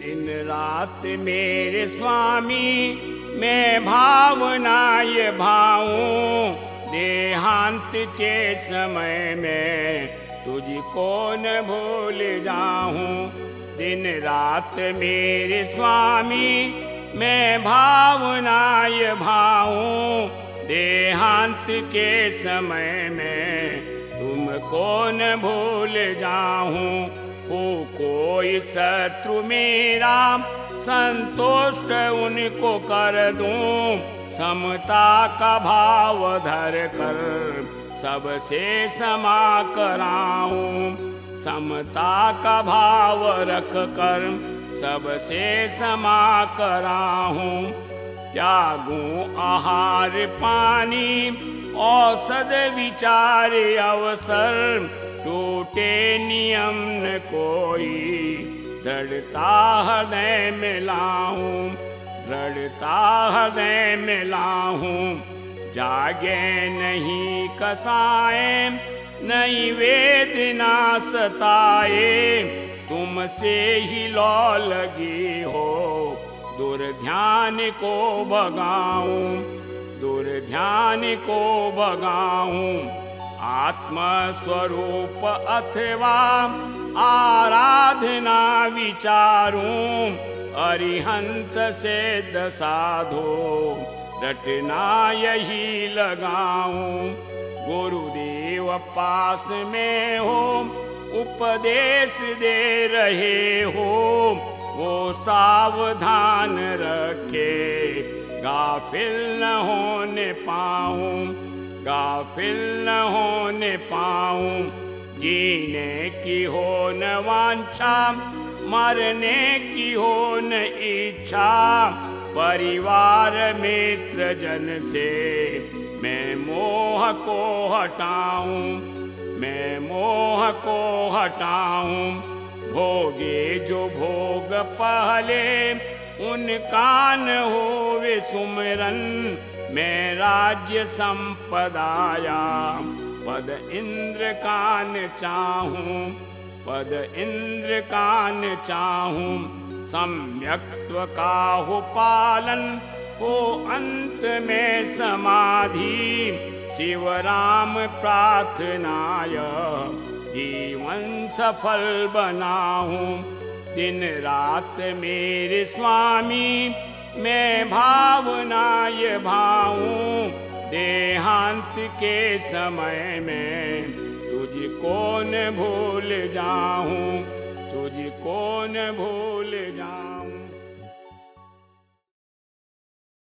दिन रात मेरे स्वामी, मैं भावना ये भाऊं, देहांत के समय में तुझको न भूल जाऊँ। दिन रात मेरे स्वामी, मैं भावना ये भाऊं, देहांत के समय में तुमको न भूल जाऊँ। हो। कोई शत्रु मेरा संतुष्ट उनको कर दूँ। समता का भाव धर कर सबसे समा कराऊं। समता का भाव रख कर सबसे समा कराऊं। त्यागूं आहार पानी औषध विचार अवसर टूटे नियम न कोई। दृढ़ता हृदय में लाऊं, दृढ़ता हृदय में लाऊं। जागे नहीं कसाए, नहीं वेदना सताए। तुमसे ही लौ लगी हो, दुर्ध्यान को भगाऊं। दुर्ध्यान को भगाऊं। आत्मस्वरूप अथवा आराधना विचारूं। अरिहंत से दसाधो रटना यही लगाऊँ। गुरुदेव पास में हो, उपदेश दे रहे हो। वो सावधान रखे। गाफिल न होने पाऊँ, गाफिल न होने पाऊँ। जीने की हो न वांछा, मरने की हो न इच्छा। परिवार मित्र जन से मैं मोह को हटाऊं, मैं मोह को हटाऊं। भोगे जो भोग पहले उनका न होवे सुमरन, मैं राज्य संपदाया। पद इंद्र कान चाहूँ, पद इंद्र कान चाहूँ सम्यक्त्व का हो पालन हो अंत में समाधि शिव राम प्रार्थनाय। सफल बनाऊँ। दिन रात मेरे स्वामी, मैं भावना ये भाऊं, देहांत के समय में तुझको कौन भूल जाऊँ तुझको कौन भूल जाऊँ?